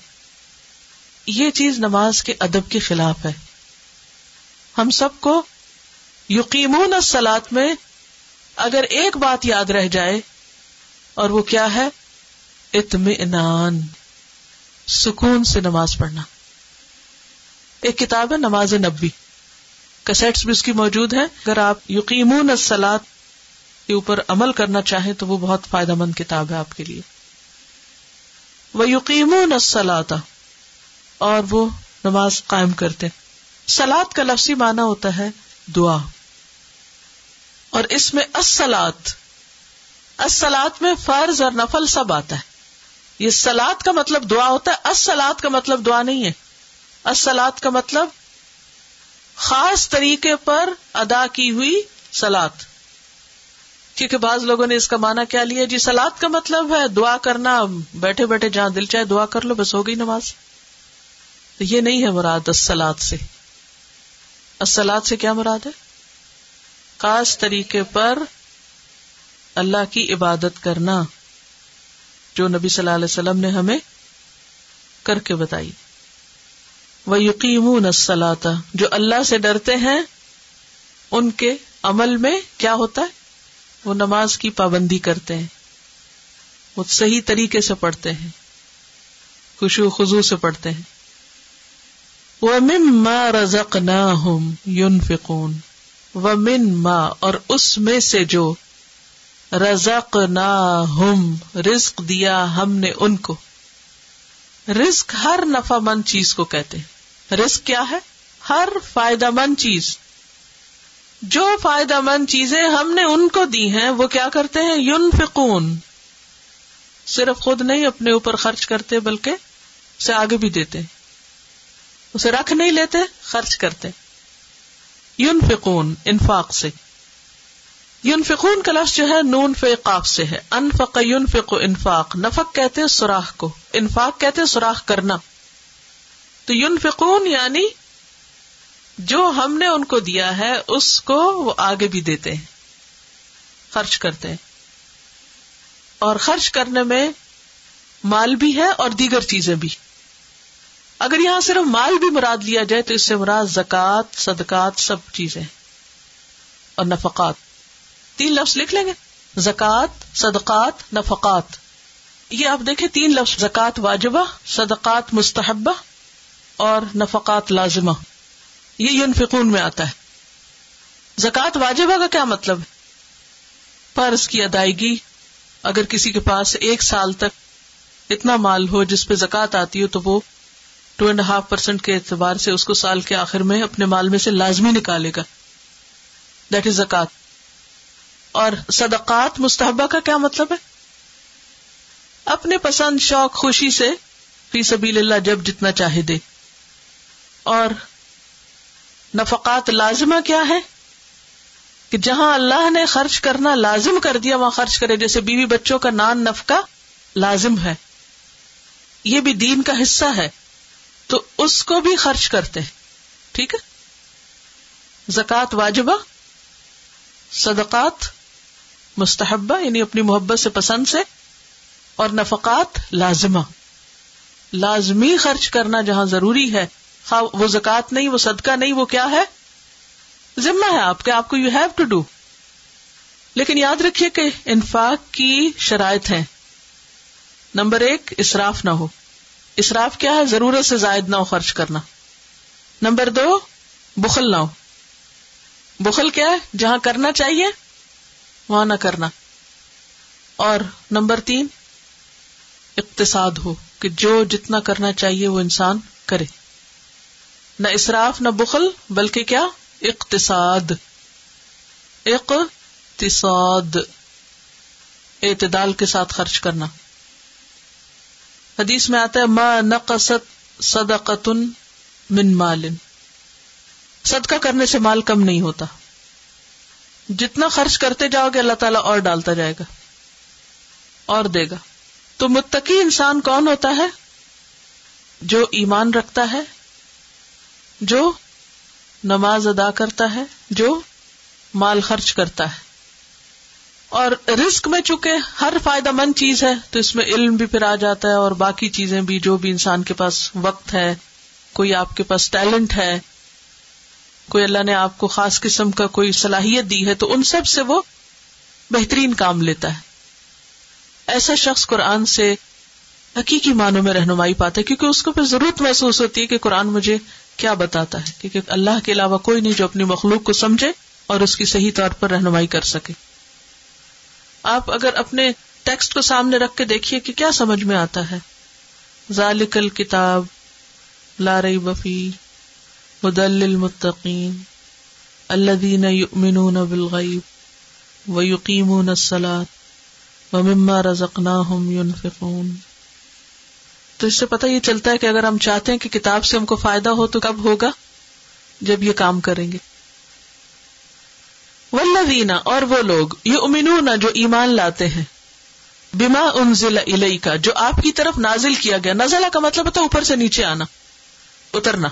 یہ چیز نماز کے ادب کے خلاف ہے۔ ہم سب کو یقیمون سلاد میں اگر ایک بات یاد رہ جائے اور وہ کیا ہے؟ اطمینان سکون سے نماز پڑھنا۔ ایک کتاب ہے نماز نبی کسیٹس بھی اس کی موجود ہے اگر آپ یقیمون سلاد کے اوپر عمل کرنا چاہیں تو وہ بہت فائدہ مند کتاب ہے آپ کے لیے۔ وہ یقیمون سلاتا اور وہ نماز قائم کرتے سلاد کا لفظی معنی ہوتا ہے دعا۔ اور اس میں اصلاط اصلاط میں فرض اور نفل سب آتا ہے۔ یہ سلاد کا مطلب دعا ہوتا ہے اصلاط کا مطلب دعا نہیں ہے۔ اصلاط کا مطلب خاص طریقے پر ادا کی ہوئی سلاد۔ کیونکہ بعض لوگوں نے اس کا مانا کیا لیا جی سلاد کا مطلب ہے دعا کرنا، بیٹھے بیٹھے جہاں دل چاہے دعا کر لو، بس ہو گئی نماز۔ تو یہ نہیں ہے مراد اسلاد سے۔ اسلاد سے کیا مراد ہے؟ خاص طریقے پر اللہ کی عبادت کرنا۔ جو نبی صلی اللہ علیہ وسلم نے ہمیں کر کے بتائی۔ وہ یقین جو اللہ سے ڈرتے ہیں، ان کے عمل میں کیا ہوتا ہے؟ وہ نماز کی پابندی کرتے ہیں۔ وہ صحیح طریقے سے پڑھتے ہیں۔ خوشو خزو سے پڑھتے ہیں۔ وہ مم ماں رزق نہ ہوں یون فکون و من ماں اور اس میں سے جو رزق نہ ہم رزق دیا ہم نے ان کو۔ رزق ہر نفع مند چیز کو کہتے ہیں۔ رزق کیا ہے؟ ہر فائدہ مند چیز۔ جو فائدہ مند چیزیں ہم نے ان کو دی ہیں، وہ کیا کرتے ہیں؟ یون فکون صرف خود نہیں، اپنے اوپر خرچ کرتے، بلکہ اسے آگے بھی دیتے۔ اسے رکھ نہیں لیتے، خرچ کرتے۔ یون فکون انفاق سے۔ یونفقون کا لفظ جو ہے نون فاف سے ہے۔ انفق یون انفاق۔ نفق کہتے سوراخ کو۔ انفاق کہتے سوراخ کرنا۔ تو یونفقون یعنی جو ہم نے ان کو دیا ہے، اس کو وہ آگے بھی دیتے ہیں۔ خرچ کرتے ہیں۔ اور خرچ کرنے میں مال بھی ہے اور دیگر چیزیں بھی۔ اگر یہاں صرف مال بھی مراد لیا جائے تو اس سے مراد زکات صدقات، سب چیزیں اور نفقات۔ تین لفظ لکھ لیں گے؟ زکات صدقات نفقات۔ یہ آپ دیکھیں تین لفظ زکات واجبہ صدقات مستحبہ اور نفقات لازمہ۔ یہ یونفقون میں آتا ہے۔ زکات واجبہ کا کیا مطلب؟ فرض کی ادائیگی۔ اگر کسی کے پاس ایک سال تک اتنا مال ہو جس پہ زکات آتی ہو تو وہ ٹو اینڈ ہاف پرسینٹ کے اعتبار سے اس کو سال کے آخر میں اپنے مال میں سے لازمی نکالے گا۔ دیٹ از زکات۔ اور صدقات مستحبہ کا کیا مطلب ہے؟ اپنے پسند شوق خوشی سے فی سبیل اللہ جب جتنا چاہے دے۔ اور نفقات لازمہ کیا ہے؟ کہ جہاں اللہ نے خرچ کرنا لازم کر دیا، وہاں خرچ کرے۔ جیسے بیوی بچوں کا نان نفقہ لازم ہے۔ یہ بھی دین کا حصہ ہے۔ تو اس کو بھی خرچ کرتے ٹھیک ہے؟ زکات واجبہ، صدقات مستحبہ یعنی اپنی محبت سے پسند سے، اور نفقات لازمہ۔ لازمی خرچ کرنا جہاں ضروری ہے۔ وہ زکات نہیں، وہ صدقہ نہیں، وہ کیا ہے؟ ذمہ ہے آپ کے، آپ کو یو ہیو ٹو ڈو لیکن یاد رکھیے کہ انفاق کی شرائط ہے نمبر ایک اصراف نہ ہو۔ اصراف کیا ہے؟ ضرورت سے زائد نہ ہو خرچ کرنا۔ نمبر دو، بخل نہ ہو۔ بخل کیا ہے؟ جہاں کرنا چاہیے وہاں نہ کرنا۔ اور نمبر تین، اقتصاد ہو، کہ جو جتنا کرنا چاہیے وہ انسان کرے۔ نہ اصراف نہ بخل، بلکہ کیا؟ اقتصاد۔ اقتصاد۔ اعتدال کے ساتھ خرچ کرنا۔ حدیث میں آتا ہے، ما نقصت صدقتن من مالن صدقہ کرنے سے مال کم نہیں ہوتا۔ جتنا خرچ کرتے جاؤ گے اللہ تعالیٰ اور ڈالتا جائے گا اور دے گا تو متقی انسان کون ہوتا ہے جو ایمان رکھتا ہے جو نماز ادا کرتا ہے جو مال خرچ کرتا ہے اور رسک میں چونکہ ہر فائدہ مند چیز ہے تو اس میں علم بھی پھر آ جاتا ہے اور باقی چیزیں بھی جو بھی انسان کے پاس وقت ہے کوئی آپ کے پاس ٹیلنٹ ہے کوئی اللہ نے آپ کو خاص قسم کا کوئی صلاحیت دی ہے تو ان سب سے وہ بہترین کام لیتا ہے۔ ایسا شخص قرآن سے حقیقی معنوں میں رہنمائی پاتا ہے کیونکہ اس کو پھر ضرورت محسوس ہوتی ہے کہ قرآن مجھے کیا بتاتا ہے۔ کیونکہ اللہ کے علاوہ کوئی نہیں جو اپنی مخلوق کو سمجھے اور اس کی صحیح طور پر رہنمائی کر سکے۔ آپ اگر اپنے ٹیکسٹ کو سامنے رکھ کے دیکھیے کہ کیا سمجھ میں آتا ہے۔ ذالک الکتاب لا ریب فی هدى للمتقین الذین یؤمنون بالغیب ویقیمون الصلاة ومما رزقناهم ينفقون تو اس سے پتہ یہ چلتا ہے کہ اگر ہم چاہتے ہیں کہ کتاب سے ہم کو فائدہ ہو تو کب ہوگا؟ جب یہ کام کریں گے۔ ولوینا اور وہ لوگ یہ امینون جو ایمان لاتے ہیں بیما انزل ضلع کا جو آپ کی طرف نازل کیا گیا۔ نزلہ کا مطلب ہوتا ہے اوپر سے نیچے آنا، اترنا۔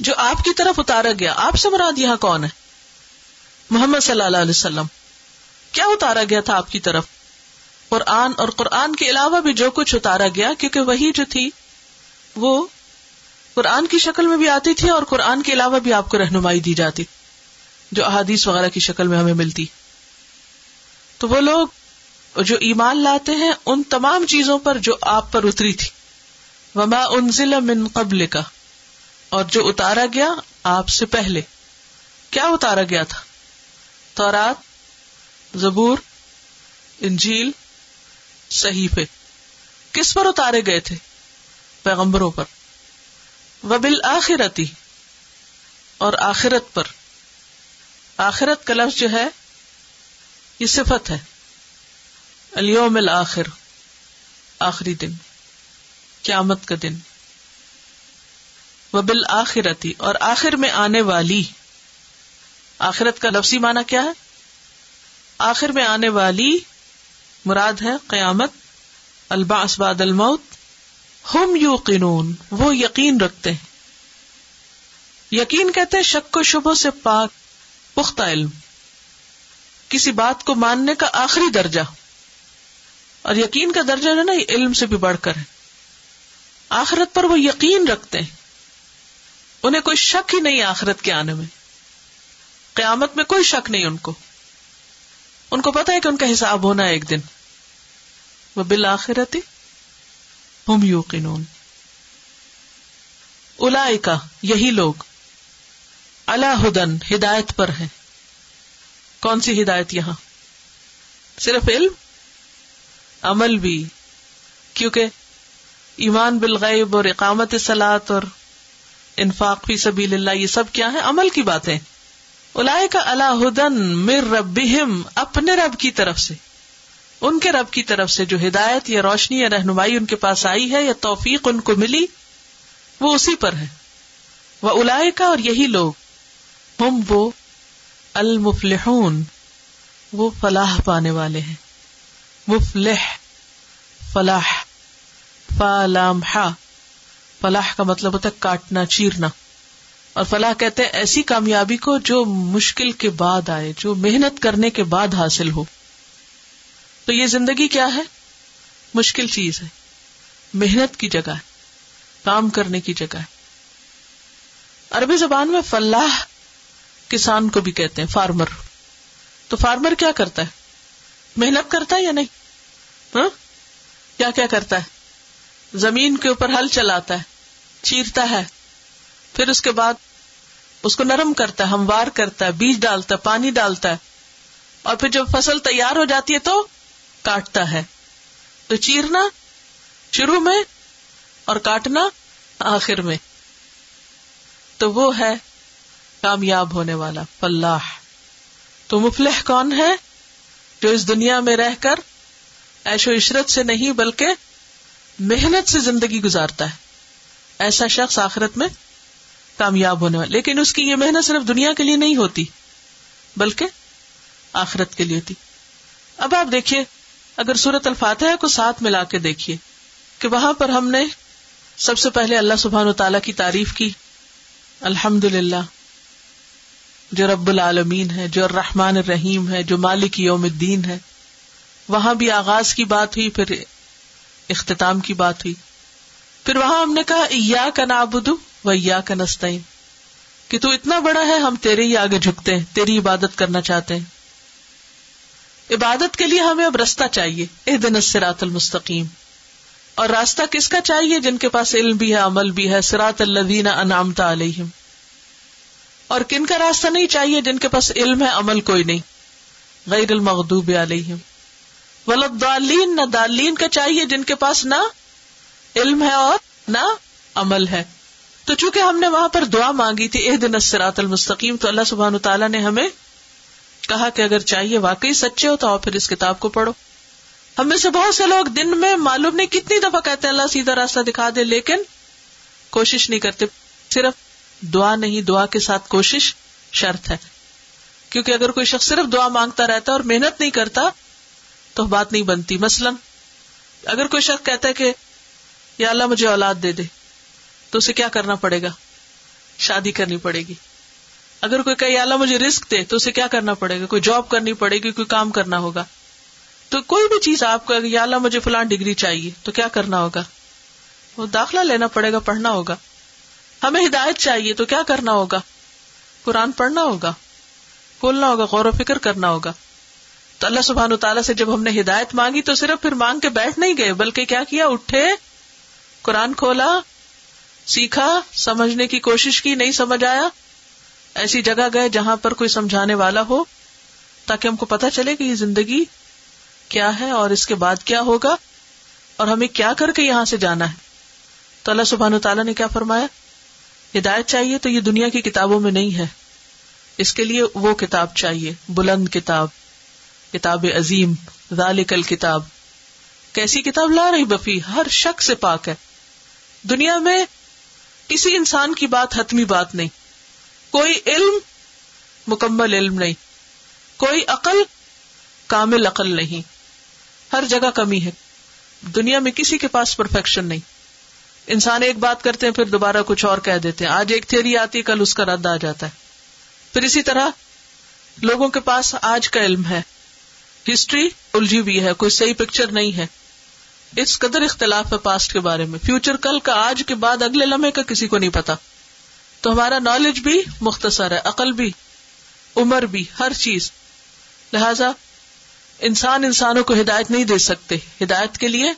جو آپ کی طرف اتارا گیا، آپ سے مراد یہاں کون ہے؟ محمد صلی اللہ علیہ وسلم۔ کیا اتارا گیا تھا آپ کی طرف؟ قرآن اور قرآن کے علاوہ بھی جو کچھ اتارا گیا، کیونکہ وہی جو تھی، وہ قرآن کی شکل میں بھی آتی تھی اور قرآن کے علاوہ بھی آپ کو رہنمائی دی جاتی، جو احادیث وغیرہ کی شکل میں ہمیں ملتی۔ تو وہ لوگ جو ایمان لاتے ہیں، ان تمام چیزوں پر جو آپ پر اتری تھی۔ وما انزل من قبل کا اور جو اتارا گیا آپ سے پہلے۔ کیا اتارا گیا تھا؟ تورات، زبور، انجیل، صحیفے۔ کس پر اتارے گئے تھے؟ پیغمبروں پر۔ وبل آخرتی اور آخرت پر۔ آخرت کا لفظ جو ہے، یہ صفت ہے۔ اليوم الآخر، آخری دن، قیامت کا دن۔ وبل آخرتی اور آخر میں آنے والی۔ آخرت کا لفظی معنی کیا ہے؟ آخر میں آنے والی مراد ہے قیامت الباس بعد الموت۔ ہم یو قنون وہ یقین رکھتے ہیں۔ یقین کہتے ہیں شک و شبوں سے پاک، پختہ علم۔ کسی بات کو ماننے کا آخری درجہ۔ اور یقین کا درجہ جو نا، یہ علم سے بھی بڑھ کر ہے۔ آخرت پر وہ یقین رکھتے ہیں۔ انہیں کوئی شک ہی نہیں آخرت کے آنے میں۔ قیامت میں کوئی شک نہیں ان کو۔ ان کو پتا ہے کہ ان کا حساب ہونا ہے ایک دن۔ وہ بالآخرتی ہم یو قنون الا یہی لوگ اللہ ہدن، ہدایت پر ہے کون سی ہدایت یہاں؟ صرف علم؟ عمل بھی۔ کیونکہ ایمان بالغیب اور اقامت سلاد اور انفاق فی سبیل اللہ، یہ سب کیا ہے عمل کی باتیں۔ الاائے کا اللہ ہدن مر رب اپنے رب کی طرف سے۔ ان کے رب کی طرف سے جو ہدایت یا روشنی یا رہنمائی ان کے پاس آئی ہے یا توفیق ان کو ملی، وہ اسی پر ہے وہ الاائے کا اور یہی لوگ۔ ہم وہ المفلحون، وہ فلاح پانے والے ہیں۔ مفلح، فلاح فلام فلاح کا مطلب ہوتا ہے کاٹنا، چیرنا۔ اور فلاح کہتے ہیں ایسی کامیابی کو جو مشکل کے بعد آئے، جو محنت کرنے کے بعد حاصل ہو۔ تو یہ زندگی کیا ہے؟ مشکل چیز ہے۔ محنت کی جگہ ہے۔ کام کرنے کی جگہ ہے۔ عربی زبان میں فلاح کسان کو بھی کہتے ہیں، فارمر۔ تو فارمر کیا کرتا ہے؟ محنت کرتا ہے یا نہیں؟ ہاں؟ کیا کیا کرتا ہے؟ زمین کے اوپر ہل چلاتا ہے۔ چیرتا ہے۔ پھر اس کے بعد اس کو نرم کرتا ہے، ہموار کرتا ہے، بیج ڈالتا ہے، پانی ڈالتا ہے۔ اور پھر جب فصل تیار ہو جاتی ہے تو کاٹتا ہے۔ تو چیرنا شروع میں اور کاٹنا آخر میں۔ تو وہ ہے کامیاب ہونے والا، فلاح۔ تو مفلح کون ہے؟ جو اس دنیا میں رہ کر ایش و عشرت سے نہیں بلکہ محنت سے زندگی گزارتا ہے۔ ایسا شخص آخرت میں کامیاب ہونے والا لیکن اس کی یہ محنت صرف دنیا کے لیے نہیں ہوتی، بلکہ آخرت کے لیے ہوتی۔ اب آپ دیکھیے، اگر سورت الفاتحہ کو ساتھ ملا کے دیکھیے کہ وہاں پر ہم نے سب سے پہلے اللہ سبحان و تعالی کی تعریف کی الحمد للہ جو رب العالمین ہے، جو الرحمن الرحیم ہے، جو مالک یوم الدین ہے، وہاں بھی آغاز کی بات ہوئی، پھر اختتام کی بات ہوئی۔ پھر وہاں ہم نے کہا یا کا نابود و یا کا نسطین کہ تو اتنا بڑا ہے، ہم تیرے ہی آگے جھکتے ہیں، تیری عبادت کرنا چاہتے ہیں۔ عبادت کے لیے ہمیں اب رستہ چاہیے اح دن اسرات المستقیم۔ اور راستہ کس کا چاہیے؟ جن کے پاس علم بھی ہے، عمل بھی ہے سرات اللہ انعامتا علیہم۔ اور کن کا راستہ نہیں چاہیے؟ جن کے پاس علم ہے، عمل کوئی نہیں۔ غیر المغدوب علیہم۔ ولد دالین نہ دالین کا چاہیے جن کے پاس نہ علم ہے اور نہ عمل ہے۔ تو چونکہ ہم نے وہاں پر دعا مانگی تھی اح دن اسرات المستقیم، تو اللہ سبحان تعالیٰ نے ہمیں کہا کہ اگر چاہیے واقعی سچے ہو تو آؤ پھر اس کتاب کو پڑھو۔ ہم میں سے بہت سے لوگ دن میں معلوم نہیں کتنی دفعہ کہتے ہیں، اللہ سیدھا راستہ دکھا دے، لیکن کوشش نہیں کرتے۔ صرف دعا نہیں، دعا کے ساتھ کوشش شرط ہے۔ کیونکہ اگر کوئی شخص صرف دعا مانگتا رہتا ہے اور محنت نہیں کرتا، تو بات نہیں بنتی۔ مثلاً اگر کوئی شخص کہتا ہے کہ یا اللہ مجھے اولاد دے دے، تو اسے کیا کرنا پڑے گا؟ شادی کرنی پڑے گی۔ اگر کوئی کہ اللہ مجھے رسک دے، تو اسے کیا کرنا پڑے گا؟ کوئی جاب کرنی پڑے گی، کوئی کام کرنا ہوگا۔ تو کوئی بھی چیز آپ کو یا اللہ مجھے فلان ڈگری چاہیے، تو کیا کرنا ہوگا؟ وہ داخلہ لینا پڑے گا، پڑھنا ہوگا۔ ہمیں ہدایت چاہیے، تو کیا کرنا ہوگا؟ قرآن پڑھنا ہوگا کھولنا ہوگا، غور و فکر کرنا ہوگا۔ تو اللہ سبحان تعالیٰ سے جب ہم نے ہدایت مانگی، تو صرف پھر مانگ کے بیٹھ نہیں گئے، بلکہ کیا کیا؟ اٹھے قرآن کھولا، سیکھا، سمجھنے کی کوشش کی، نہیں سمجھ آیا، ایسی جگہ گئے جہاں پر کوئی سمجھانے والا ہو، تاکہ ہم کو پتا چلے کہ یہ زندگی کیا ہے اور اس کے بعد کیا ہوگا، اور ہمیں کیا کر کے یہاں سے جانا ہے۔ تو اللہ سبحان تعالیٰ نے کیا فرمایا؟ ہدایت چاہیے تو یہ دنیا کی کتابوں میں نہیں ہے۔ اس کے لیے وہ کتاب چاہیے، بلند کتاب کتاب عظیم، ذالک کتاب کیسی کتاب؟ لا رہی بفی ہر شخص سے پاک ہے۔ دنیا میں کسی انسان کی بات حتمی بات نہیں۔ کوئی علم مکمل علم نہیں۔ کوئی عقل کامل عقل نہیں۔ ہر جگہ کمی ہے۔ دنیا میں کسی کے پاس پرفیکشن نہیں۔ انسان ایک بات کرتے ہیں، پھر دوبارہ کچھ اور کہہ دیتے ہیں۔ آج ایک تھیری آتی ہے، کل اس کا رد آ جاتا ہے۔ پھر اسی طرح لوگوں کے پاس آج کا علم ہے۔ ہسٹری الجھی ہوئی ہے، کوئی صحیح پکچر نہیں ہے۔ اس قدر اختلاف ہے پاسٹ کے بارے میں۔ فیوچر کل کا آج کے بعد اگلے لمحے کا کسی کو نہیں پتا۔ تو ہمارا نالج بھی مختصر ہے، عقل بھی، عمر بھی، ہر چیز۔ لہذا انسان انسانوں کو ہدایت نہیں دے سکتے۔ ہدایت کے لیے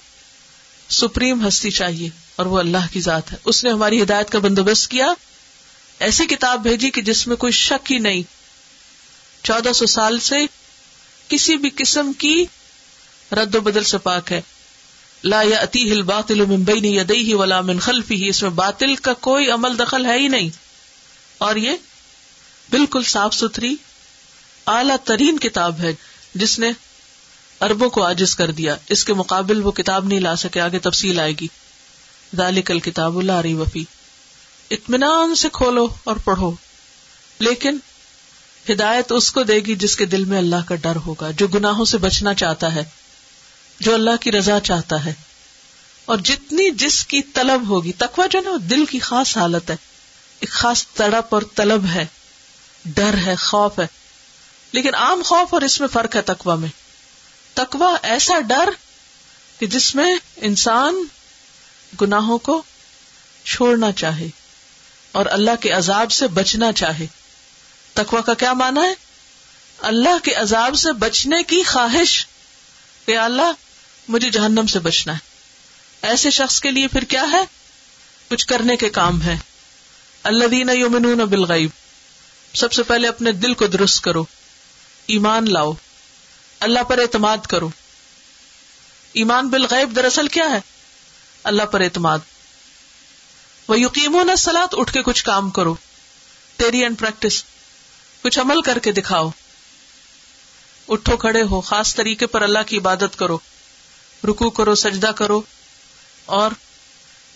سپریم ہستی چاہیے اور وہ اللہ کی ذات ہے۔ اس نے ہماری ہدایت کا بندوبست کیا۔ ایسی کتاب بھیجی کہ جس میں کوئی شک ہی نہیں۔ چودہ سو سال سے کسی بھی قسم کی رد و بدل سے پاک ہے۔ لا یا ہل باطل ممبئی یدئی ولا من خلفی اس میں باطل کا کوئی عمل دخل ہے ہی نہیں۔ اور یہ بالکل صاف ستھری، اعلی ترین کتاب ہے، جس نے اربوں کو آجز کر دیا۔ اس کے مقابل وہ کتاب نہیں لا سکے، آگے تفصیل آئے گی۔ ذالک الکتاب اللہ رہی وفی اطمینان سے کھولو اور پڑھو، لیکن ہدایت اس کو دے گی جس کے دل میں اللہ کا ڈر ہوگا، جو گناہوں سے بچنا چاہتا ہے۔ جو اللہ کی رضا چاہتا ہے۔ اور جتنی جس کی طلب ہوگی تکوا جو نا دل کی خاص حالت ہے۔ ایک خاص تڑپ اور طلب ہے۔ ڈر ہے، خوف ہے۔ لیکن عام خوف اور اس میں فرق ہے تکوا میں۔ تکوا ایسا ڈر کہ جس میں انسان گناہوں کو چھوڑنا چاہے اور اللہ کے عذاب سے بچنا چاہے۔ تکوا کا کیا مانا ہے؟ اللہ کے عذاب سے بچنے کی خواہش کہ اللہ مجھے جہنم سے بچنا ہے۔ ایسے شخص کے لیے پھر کیا ہے؟ کچھ کرنے کے کام ہے اللہ دینا یومن بالغیب۔ سب سے پہلے اپنے دل کو درست کرو۔ ایمان لاؤ۔ اللہ پر اعتماد کرو۔ ایمان بالغیب دراصل کیا ہے؟ اللہ پر اعتماد۔ وہ یقین نہ سلاد اٹھ کے کچھ کام کرو۔ تیری اینڈ پریکٹس کچھ عمل کر کے دکھاؤ۔ اٹھو کھڑے ہو، خاص طریقے پر اللہ کی عبادت کرو۔ رکو کرو، سجدہ کرو اور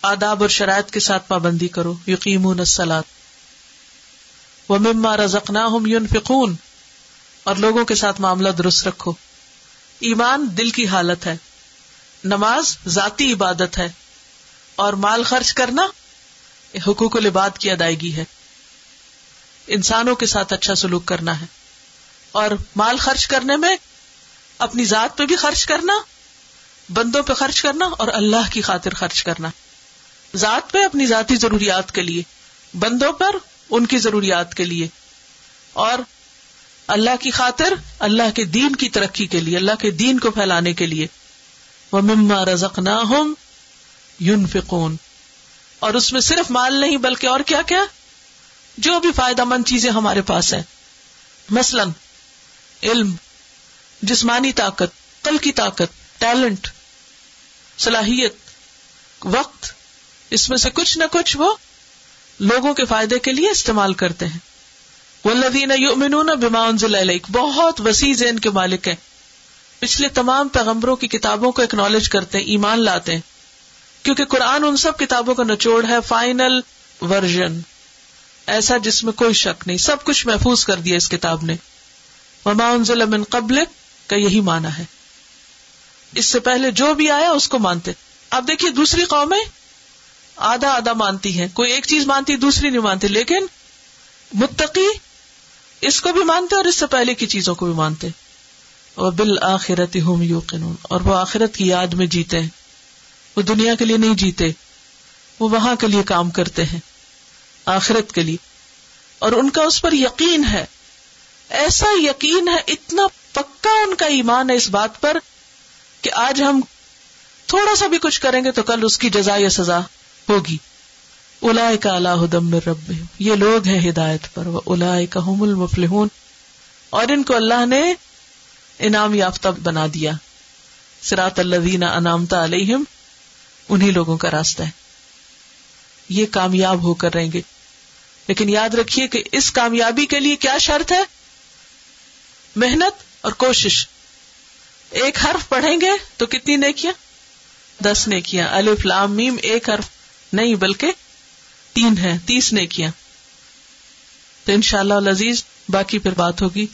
آداب اور شرائط کے ساتھ پابندی کرو یقین نسلات وہ مما رزقنا ہوں یون فکون اور لوگوں کے ساتھ معاملہ درست رکھو۔ ایمان دل کی حالت ہے۔ نماز ذاتی عبادت ہے۔ اور مال خرچ کرنا حقوق العباد کی ادائیگی ہے۔ انسانوں کے ساتھ اچھا سلوک کرنا ہے۔ اور مال خرچ کرنے میں اپنی ذات پہ بھی خرچ کرنا بندوں پہ خرچ کرنا اور اللہ کی خاطر خرچ کرنا۔ ذات پہ اپنی ذاتی ضروریات کے لیے، بندوں پر ان کی ضروریات کے لیے۔ اور اللہ کی خاطر اللہ کے دین کی ترقی کے لیے، اللہ کے دین کو پھیلانے کے لیے۔ وہ مما رزق نہ ہوں یون فکون اور اس میں صرف مال نہیں، بلکہ اور کیا کیا؟ جو بھی فائدہ مند چیزیں ہمارے پاس ہے مثلاً، علم، جسمانی طاقت کل کی طاقت، ٹیلنٹ صلاحیت، وقت، اس میں سے کچھ نہ کچھ وہ لوگوں کے فائدے کے لیے استعمال کرتے ہیں۔ ولدین یؤمنون بما انزل الیک بہت وسیع ذہن کے مالک ہیں۔ پچھلے تمام پیغمبروں کی کتابوں کو اکنالج کرتے ہیں، ایمان لاتے ہیں۔ کیونکہ قرآن ان سب کتابوں کا نچوڑ ہے، فائنل ورژن۔ ایسا جس میں کوئی شک نہیں، سب کچھ محفوظ کر دیا اس کتاب نے۔ وما انزل من قبل کا یہی مانا ہے۔ اس سے پہلے جو بھی آیا اس کو مانتے۔ اب دیکھیے دوسری قومیں آدھا آدھا مانتی ہیں۔ کوئی ایک چیز مانتی، دوسری نہیں مانتی، لیکن متقی اس کو بھی مانتے اور اس سے پہلے کی چیزوں کو بھی مانتے۔ اور بالآخرت ہوں یو اور وہ آخرت کی یاد میں جیتے ہیں۔ وہ دنیا کے لیے نہیں جیتے، وہ وہاں کے لیے کام کرتے ہیں، آخرت کے لیے۔ اور ان کا اس پر یقین ہے۔ ایسا یقین ہے، اتنا پکا ان کا ایمان ہے اس بات پر کہ آج ہم تھوڑا سا بھی کچھ کریں گے تو کل اس کی جزا یا سزا ہوگی۔ الا کا اللہ دم رب یہ لوگ ہیں ہدایت پر۔ وہ الا کا المفلحون۔ اور ان کو اللہ نے انعام یافتہ بنا دیا۔ سرات اللہ انعامتا علیہم۔ انہیں لوگوں کا راستہ ہے۔ یہ کامیاب ہو کر رہیں گے۔ لیکن یاد رکھیے کہ اس کامیابی کے لیے کیا شرط ہے؟ محنت اور کوشش۔ ایک حرف پڑھیں گے تو کتنی نیکیاں؟ دس نیکیاں۔ الف لام میم، ایک حرف نہیں بلکہ تین ہے تیس نیکیاں۔ تو ان شاء اللہ لذیذ باقی پھر بات ہوگی۔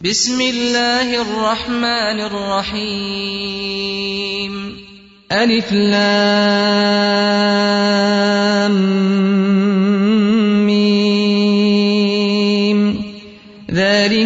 بسم اللہ الرحمن الرحیم۔ الف لام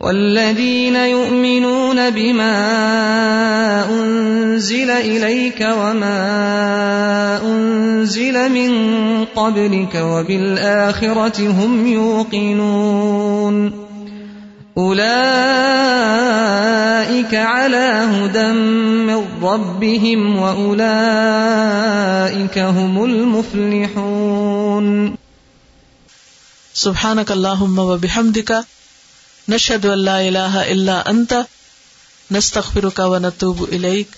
والذين يؤمنون بما أنزل إليك وما أنزل من قبلك وبالآخرة هم يوقنون أولئك على هدى من ربهم وأولئك هم المفلحون سبحانك اللهم وبحمدك نشد اللہ اللہ اللہ انت نستخر کا و نتوب الیک.